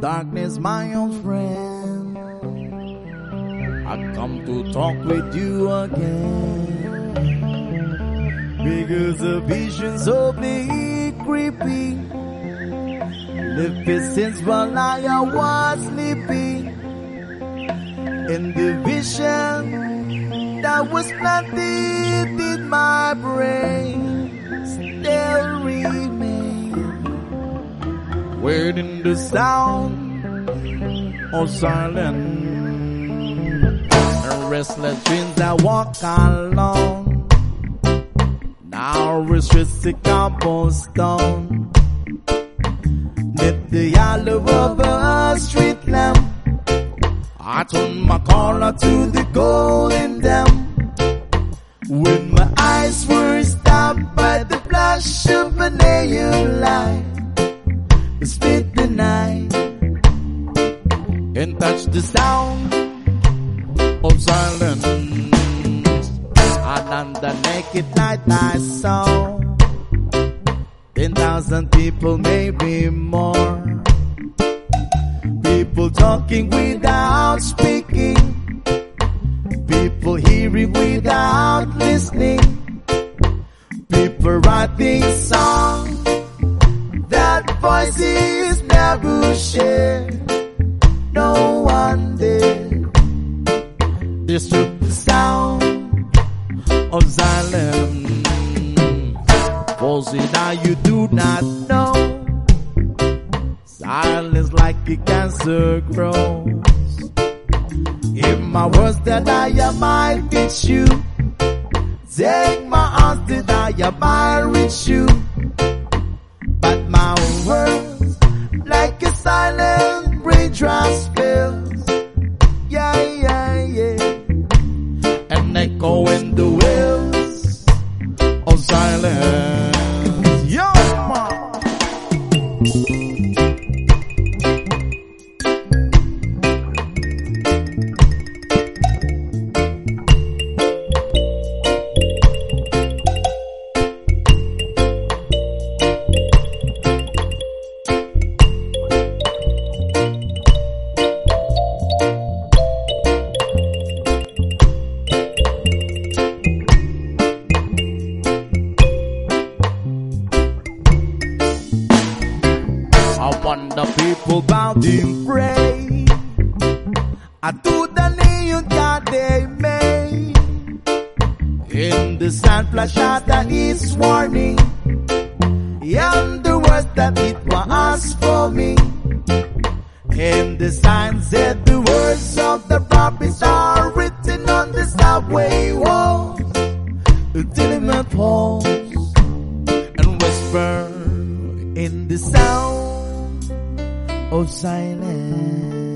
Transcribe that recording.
darkness, my old friend. I come to talk with you again. Because the vision's bleak, creepy. Lived since while I was sleeping. In the vision that was planted in my brain remain. Waiting the sound of silence restless dreams that walk alone. Now restricted cobblestone. Knit the yellow of a street lamp. I turn my collar to the golden dam. When my eyes were stopped by the flash of a neon light, split the night and touch the sound of silence. And on the naked night I saw ten thousand people, maybe more. People talking without speaking. People hearing without No one did disturb the sound of silence. Was it now you do not know. Silence like a cancer grows. If my words that I am, might teach you. Take my arms that I am, I reach you. I wonder people bound in pray. Do the neon God they made. In the sun flash out that is warning. And the words that it was for me. In the sign said the words of the prophets are written on the subway walls. Until my pause and whisper in the sound of silence.